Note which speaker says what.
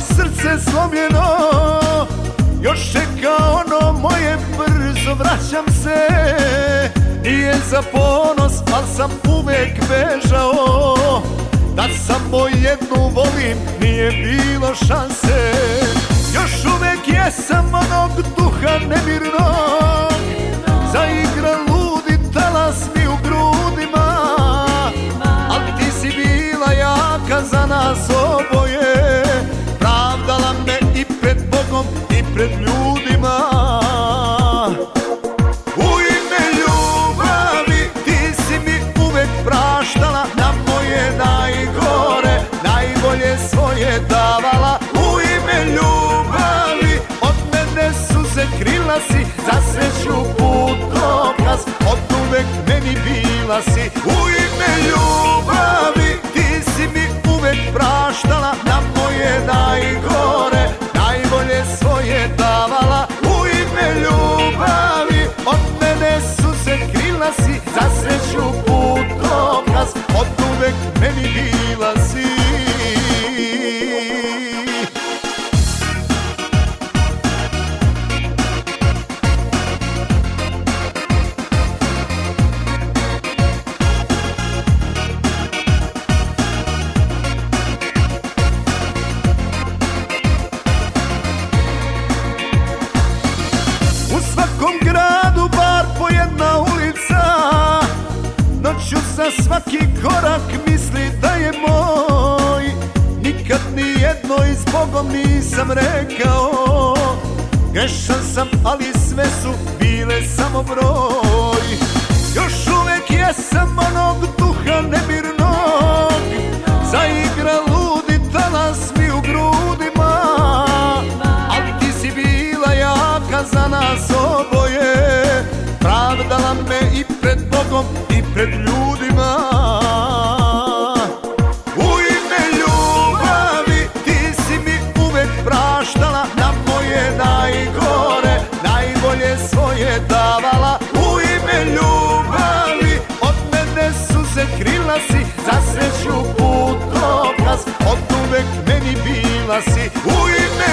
Speaker 1: srce slomljeno. Još čeka ono moje brzo vraćam se. Nije za ponos, al sam uvek bežao. Da samo jednu volim, nije bilo šanse. Još uvek jesam onog duha nemirnog. Zaigra ludi talas mi u grudima. Al ti si bila jaka za nas oboje uvek meni bila si. U ime ljubavi ti si mi uvek praštala Na moje najgore, najbolje svoje davala. U ime ljubavi od mene suze krila si Za sreću putokaz, od uvek meni bila za svaki korak misli da je moj. Nikad ni jednoj s Bogom nisam rekao. Grešan sam, ali sve su bile samo broj. Još uvek jesam krila si Za sreću putokaz, od uvek meni bila si U ime